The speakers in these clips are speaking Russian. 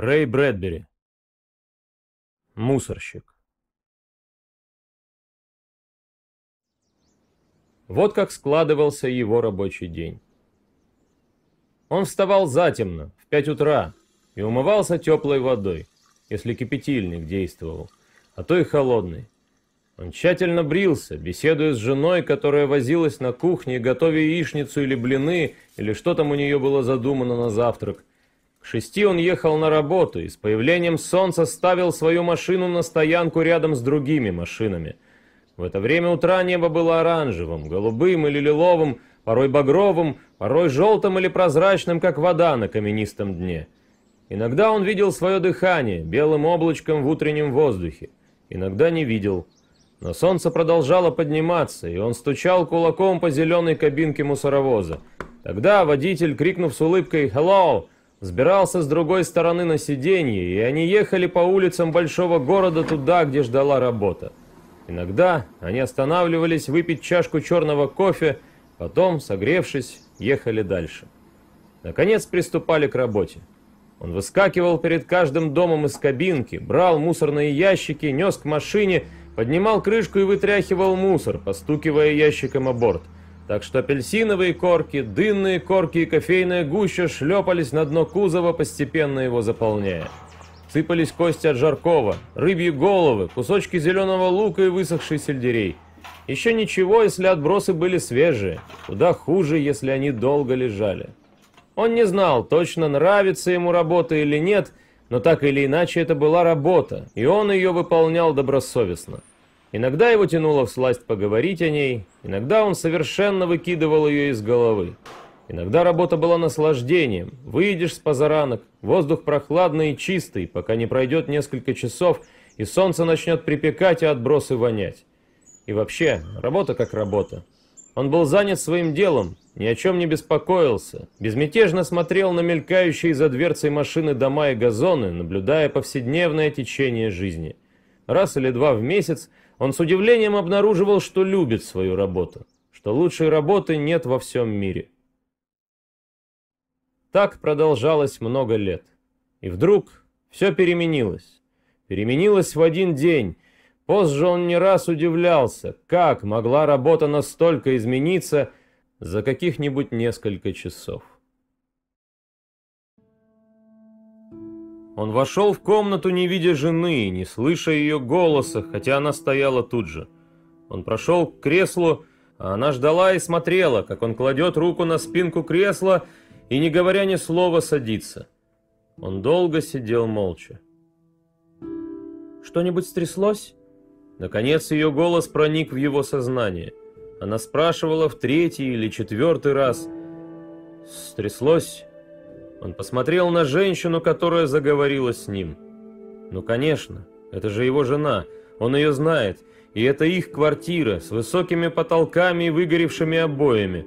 Рэй Брэдбери. Мусорщик. Вот как складывался его рабочий день. Он вставал затемно, в пять утра, и умывался теплой водой, если кипятильник действовал, а то и холодной. Он тщательно брился, беседуя с женой, которая возилась на кухне, готовя яичницу или блины, или что там у нее было задумано на завтрак. К шести он ехал на работу и с появлением солнца ставил свою машину на стоянку рядом с другими машинами. В это время утра небо было оранжевым, голубым или лиловым, порой багровым, порой желтым или прозрачным, как вода на каменистом дне. Иногда он видел свое дыхание белым облачком в утреннем воздухе, иногда не видел. Но солнце продолжало подниматься, и он стучал кулаком по зеленой кабинке мусоровоза. Тогда водитель, крикнув с улыбкой «Hello!», Сбирался с другой стороны на сиденье, и они ехали по улицам большого города туда, где ждала работа. Иногда они останавливались выпить чашку черного кофе, потом, согревшись, ехали дальше. Наконец приступали к работе. Он выскакивал перед каждым домом из кабинки, брал мусорные ящики, нес к машине, поднимал крышку и вытряхивал мусор, постукивая ящиком о борт – так что апельсиновые корки, дынные корки и кофейная гуща шлепались на дно кузова, постепенно его заполняя. Сыпались кости от жаркого, рыбьи головы, кусочки зеленого лука и высохший сельдерей. Еще ничего, если отбросы были свежие, куда хуже, если они долго лежали. Он не знал, точно нравится ему работа или нет, но так или иначе это была работа, и он ее выполнял добросовестно. Иногда его тянуло в сласть поговорить о ней, иногда он совершенно выкидывал ее из головы. Иногда работа была наслаждением. Выйдешь с позаранок, воздух прохладный и чистый, пока не пройдет несколько часов, и солнце начнет припекать, и отбросы вонять. И вообще, работа как работа. Он был занят своим делом, ни о чем не беспокоился, безмятежно смотрел на мелькающие за дверцей машины дома и газоны, наблюдая повседневное течение жизни. Раз или два в месяц он с удивлением обнаруживал, что любит свою работу, что лучшей работы нет во всем мире. Так продолжалось много лет. И вдруг все переменилось. Переменилось в один день. Позже он не раз удивлялся, как могла работа настолько измениться за каких-нибудь несколько часов. Он вошел в комнату, не видя жены, не слыша ее голоса, хотя она стояла тут же. Он прошел к креслу, а она ждала и смотрела, как он кладет руку на спинку кресла и, не говоря ни слова, садится. Он долго сидел молча. «Что-нибудь стряслось?» Наконец ее голос проник в его сознание. Она спрашивала в третий или четвертый раз. «Стряслось?» Он посмотрел на женщину, которая заговорила с ним. Ну, конечно, это же его жена, он ее знает, и это их квартира с высокими потолками и выгоревшими обоями.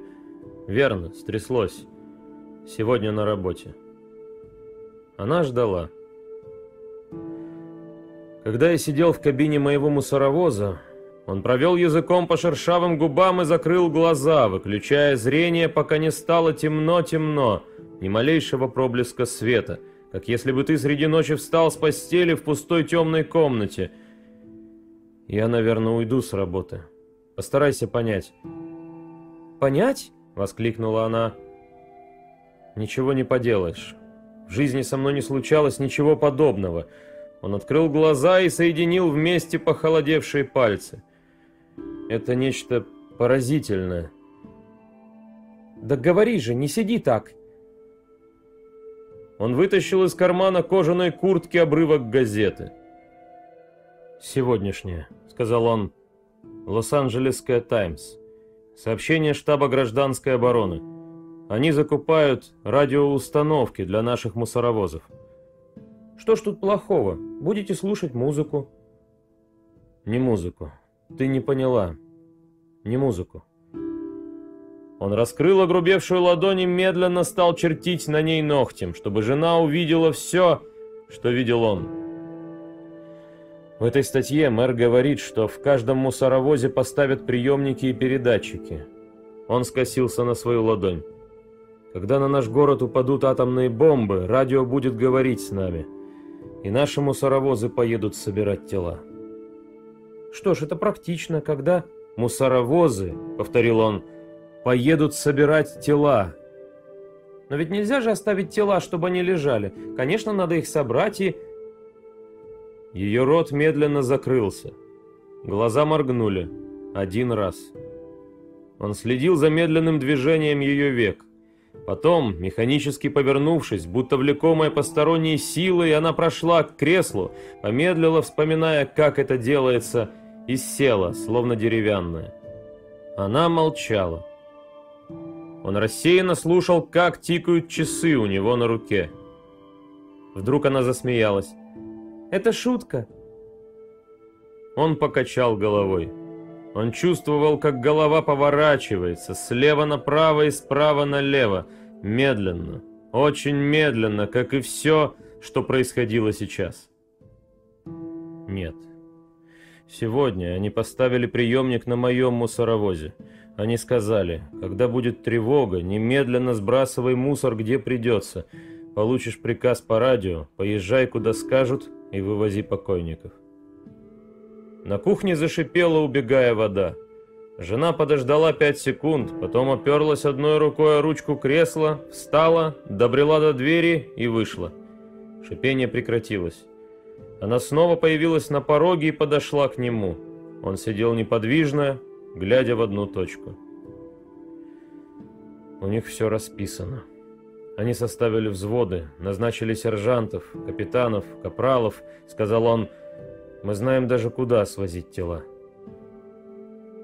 Верно, стряслось. Сегодня на работе. Она ждала. Когда я сидел в кабине моего мусоровоза, он провел языком по шершавым губам и закрыл глаза, выключая зрение, пока не стало темно-темно, ни малейшего проблеска света, как если бы ты среди ночи встал с постели в пустой темной комнате. Я, наверное, уйду с работы. Постарайся понять. «Понять?» — воскликнула она. «Ничего не поделаешь. В жизни со мной не случалось ничего подобного». Он открыл глаза и соединил вместе похолодевшие пальцы. «Это нечто поразительное». «Да говори же, не сиди так!» Он вытащил из кармана кожаной куртки обрывок газеты. «Сегодняшняя», — сказал он, — «Лос-Анджелесская Таймс. Сообщение штаба гражданской обороны. Они закупают радиоустановки для наших мусоровозов». «Что ж тут плохого? Будете слушать музыку». «Не музыку. Ты не поняла. Не музыку. Он раскрыл огрубевшую ладонь и медленно стал чертить на ней ногтем, чтобы жена увидела все, что видел он. В этой статье мэр говорит, что в каждом мусоровозе поставят приемники и передатчики. Он скосился на свою ладонь. Когда на наш город упадут атомные бомбы, радио будет говорить с нами. и наши мусоровозы поедут собирать тела. Что ж, это практично, когда... Мусоровозы, повторил он, поедут собирать тела. Но ведь нельзя же оставить тела, чтобы они лежали. Конечно, надо их собрать и... Ее рот медленно закрылся. Глаза моргнули. Один раз. Он следил за медленным движением ее век. Потом, механически повернувшись, будто влекомая посторонней силой, она прошла к креслу, помедлила, вспоминая, как это делается, и села, словно деревянная. Она молчала. Он рассеянно слушал, как тикают часы у него на руке. Вдруг она засмеялась. «Это шутка». Он покачал головой. Он чувствовал, как голова поворачивается слева направо и справа налево, медленно, очень медленно, как и все, что происходило сейчас. Нет. Сегодня они поставили приемник на моем мусоровозе. Они сказали, когда будет тревога, немедленно сбрасывай мусор, где придется. Получишь приказ по радио, поезжай, куда скажут, и вывози покойников. На кухне зашипела, убегая вода. Жена подождала пять секунд, потом оперлась одной рукой о ручку кресла, встала, добрела до двери и вышла. Шипение прекратилось. Она снова появилась на пороге и подошла к нему. Он сидел неподвижно, глядя в одну точку. У них все расписано. Они составили взводы, назначили сержантов, капитанов, капралов, сказал он, мы знаем даже, куда свозить тела.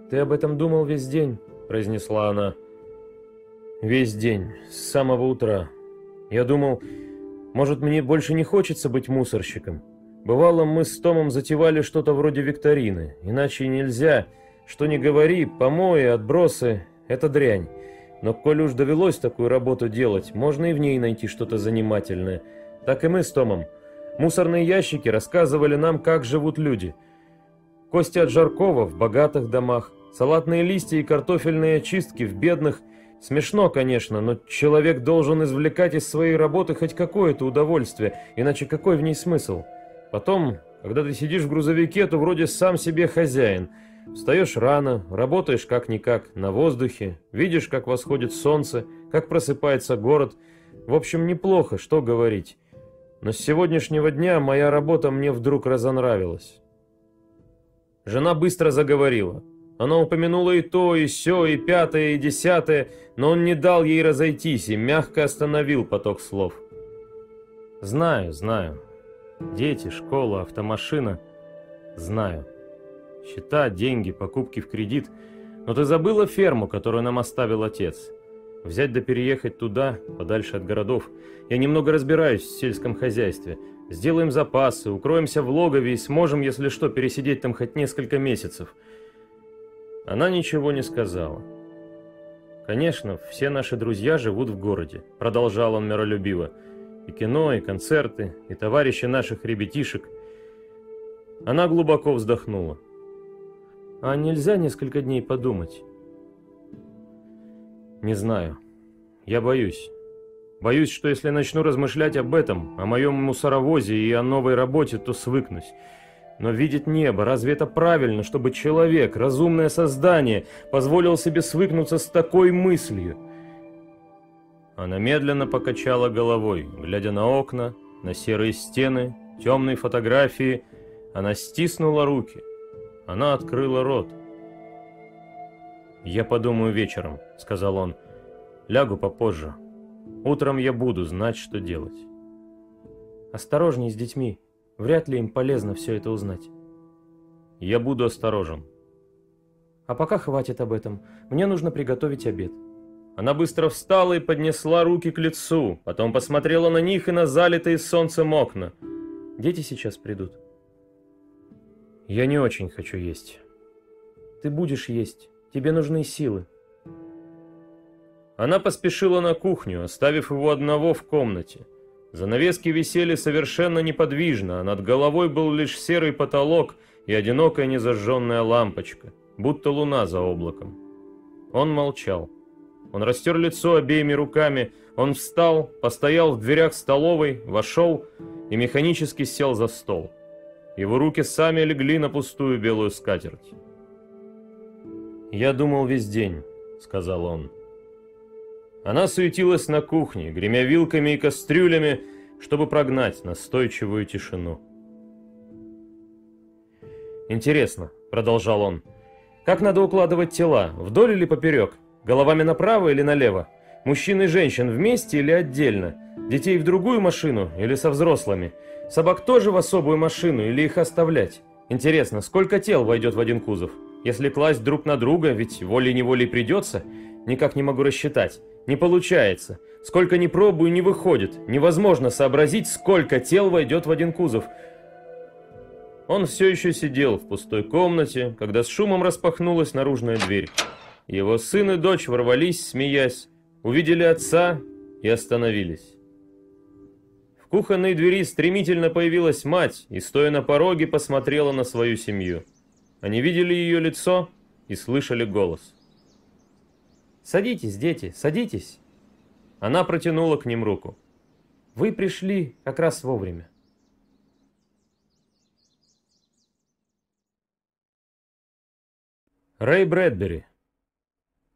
«Ты об этом думал весь день», — произнесла она. «Весь день, с самого утра. Я думал, может, мне больше не хочется быть мусорщиком. Бывало, мы с Томом затевали что-то вроде викторины. Иначе нельзя. Что не говори, помои, отбросы — это дрянь. Но коль уж довелось такую работу делать, можно и в ней найти что-то занимательное. Так и мы с Томом. Мусорные ящики рассказывали нам, как живут люди. Кости от Жаркова в богатых домах, салатные листья и картофельные очистки в бедных. Смешно, конечно, но человек должен извлекать из своей работы хоть какое-то удовольствие, иначе какой в ней смысл? Потом, когда ты сидишь в грузовике, то вроде сам себе хозяин. Встаешь рано, работаешь как-никак, на воздухе, видишь, как восходит солнце, как просыпается город. В общем, неплохо, что говорить. Но с сегодняшнего дня моя работа мне вдруг разонравилась. Жена быстро заговорила. Она упомянула и то, и сё, и пятое, и десятое, но он не дал ей разойтись и мягко остановил поток слов. «Знаю, знаю. Дети, школа, автомашина. Знаю. Счета, деньги, покупки в кредит. Но ты забыла ферму, которую нам оставил отец. Взять да переехать туда, подальше от городов. Я немного разбираюсь в сельском хозяйстве. Сделаем запасы, укроемся в логове и сможем, если что, пересидеть там хоть несколько месяцев. Она ничего не сказала. Конечно, все наши друзья живут в городе, продолжал он миролюбиво. И кино, и концерты, и товарищи наших ребятишек. Она глубоко вздохнула. А нельзя несколько дней подумать? Не знаю. Я боюсь. Боюсь, что если начну размышлять об этом, о моем мусоровозе и о новой работе, то свыкнусь. Но видеть небо, разве это правильно, чтобы человек, разумное создание, позволил себе свыкнуться с такой мыслью? Она медленно покачала головой, глядя на окна, на серые стены, темные фотографии. Она стиснула руки. Она открыла рот. «Я подумаю вечером», — сказал он. «Лягу попозже. Утром я буду знать, что делать». «Осторожней с детьми. Вряд ли им полезно все это узнать». «Я буду осторожен». «А пока хватит об этом. Мне нужно приготовить обед». Она быстро встала и поднесла руки к лицу, потом посмотрела на них и на залитые солнцем окна. «Дети сейчас придут». «Я не очень хочу есть». «Ты будешь есть». Тебе нужны силы. Она поспешила на кухню, оставив его одного в комнате. Занавески висели совершенно неподвижно, а над головой был лишь серый потолок и одинокая незажженная лампочка, будто луна за облаком. Он молчал. Он растер лицо обеими руками, он встал, постоял в дверях столовой, вошел и механически сел за стол. Его руки сами легли на пустую белую скатерть. «Я думал весь день», — сказал он. Она суетилась на кухне, гремя вилками и кастрюлями, чтобы прогнать настойчивую тишину. «Интересно», — продолжал он, — «как надо укладывать тела, вдоль или поперек, головами направо или налево, мужчин и женщин вместе или отдельно, детей в другую машину или со взрослыми, собак тоже в особую машину или их оставлять? Интересно, сколько тел войдет в один кузов? Если класть друг на друга, ведь волей-неволей придется, никак не могу рассчитать». Не получается. Сколько ни пробую, не выходит. Невозможно сообразить, сколько тел войдет в один кузов. Он все еще сидел в пустой комнате, когда с шумом распахнулась наружная дверь. Его сын и дочь ворвались, смеясь, увидели отца и остановились. В кухонной двери стремительно появилась мать и, стоя на пороге, посмотрела на свою семью. Они видели ее лицо и слышали голос. «Садитесь, дети, садитесь!» Она протянула к ним руку. «Вы пришли как раз вовремя». Рэй Брэдбери.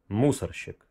Мусорщик.